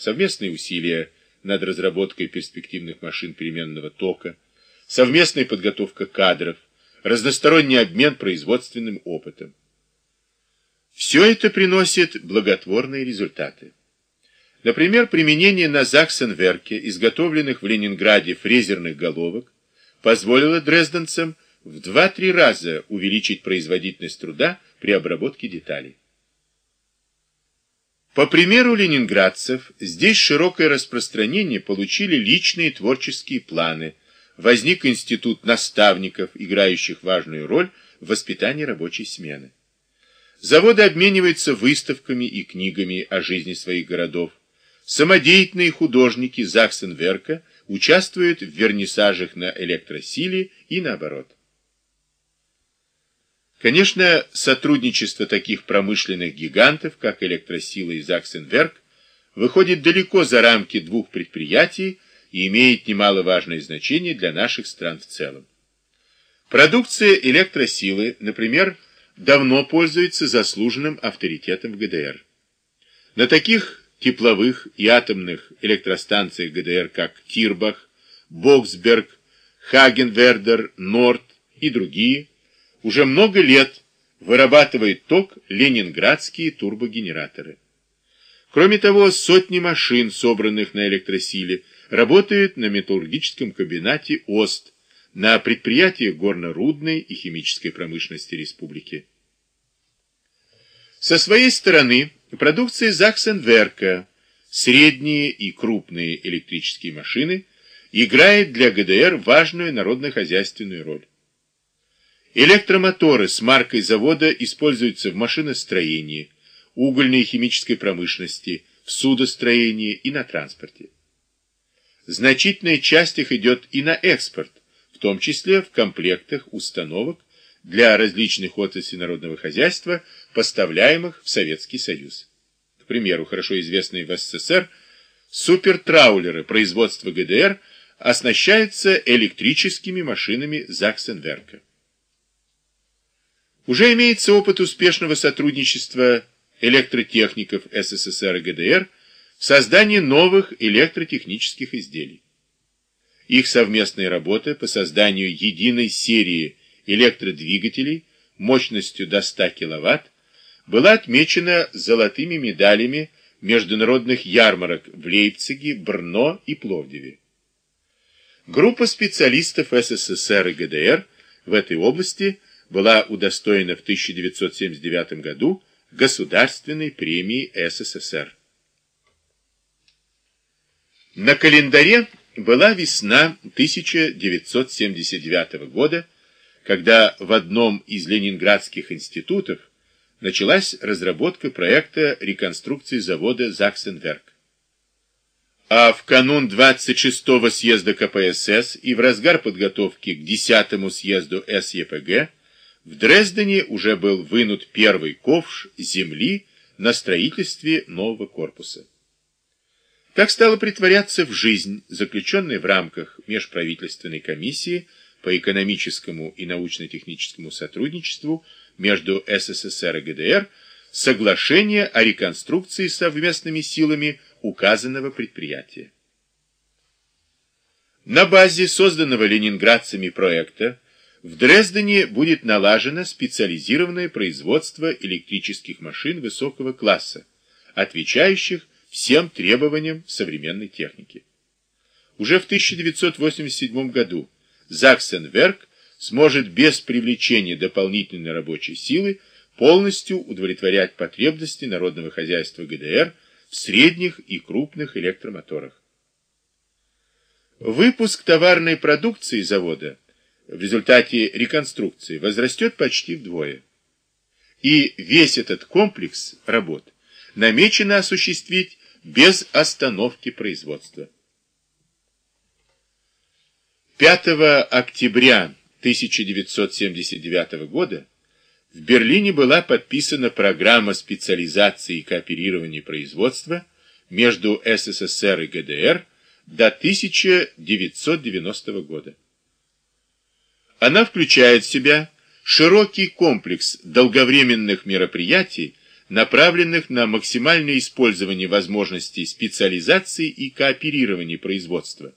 совместные усилия над разработкой перспективных машин переменного тока, совместная подготовка кадров, разносторонний обмен производственным опытом. Все это приносит благотворные результаты. Например, применение на Заксенверке изготовленных в Ленинграде фрезерных головок позволило дрезденцам в 2-3 раза увеличить производительность труда при обработке деталей. По примеру ленинградцев, здесь широкое распространение получили личные творческие планы, возник институт наставников, играющих важную роль в воспитании рабочей смены. Заводы обмениваются выставками и книгами о жизни своих городов. Самодеятельные художники Заксенверка участвуют в вернисажах на электросиле и наоборот. Конечно, сотрудничество таких промышленных гигантов, как Электросила и Заксенверк, выходит далеко за рамки двух предприятий и имеет немаловажное значение для наших стран в целом. Продукция электросилы, например, давно пользуется заслуженным авторитетом в ГДР. На таких тепловых и атомных электростанциях ГДР, как Тирбах, Боксберг, Хагенвердер, Норд и другие, уже много лет вырабатывает ток ленинградские турбогенераторы. Кроме того, сотни машин, собранных на электросиле, работают на металлургическом комбинате ОСТ, на предприятиях горно-рудной и химической промышленности республики. Со своей стороны, продукция Заксенверка, средние и крупные электрические машины, играет для ГДР важную народно-хозяйственную роль. Электромоторы с маркой завода используются в машиностроении, угольной и химической промышленности, в судостроении и на транспорте. Значительная часть их идет и на экспорт, в том числе в комплектах установок для различных отраслей народного хозяйства, поставляемых в Советский Союз. К примеру, хорошо известные в СССР супертраулеры производства ГДР оснащаются электрическими машинами Заксенверка. Уже имеется опыт успешного сотрудничества электротехников СССР и ГДР в создании новых электротехнических изделий. Их совместная работа по созданию единой серии электродвигателей мощностью до 100 кВт была отмечена золотыми медалями международных ярмарок в Лейпциге, Брно и Пловдиве. Группа специалистов СССР и ГДР в этой области – была удостоена в 1979 году Государственной премии СССР. На календаре была весна 1979 года, когда в одном из ленинградских институтов началась разработка проекта реконструкции завода «Заксенверк». А в канун 26-го съезда КПСС и в разгар подготовки к 10-му съезду СЕПГ в Дрездене уже был вынут первый ковш земли на строительстве нового корпуса. Как стало притворяться в жизнь, заключенная в рамках межправительственной комиссии по экономическому и научно-техническому сотрудничеству между СССР и ГДР, соглашение о реконструкции совместными силами указанного предприятия. На базе созданного ленинградцами проекта в Дрездене будет налажено специализированное производство электрических машин высокого класса, отвечающих всем требованиям современной техники. Уже в 1987 году Заксенверк сможет без привлечения дополнительной рабочей силы полностью удовлетворять потребности народного хозяйства ГДР в средних и крупных электромоторах. Выпуск товарной продукции завода – в результате реконструкции возрастет почти вдвое. И весь этот комплекс работ намечено осуществить без остановки производства. 5 октября 1979 года в Берлине была подписана программа специализации и кооперирования производства между СССР и ГДР до 1990 года. Она включает в себя широкий комплекс долговременных мероприятий направленных на максимальное использование возможностей специализации и кооперирования производства.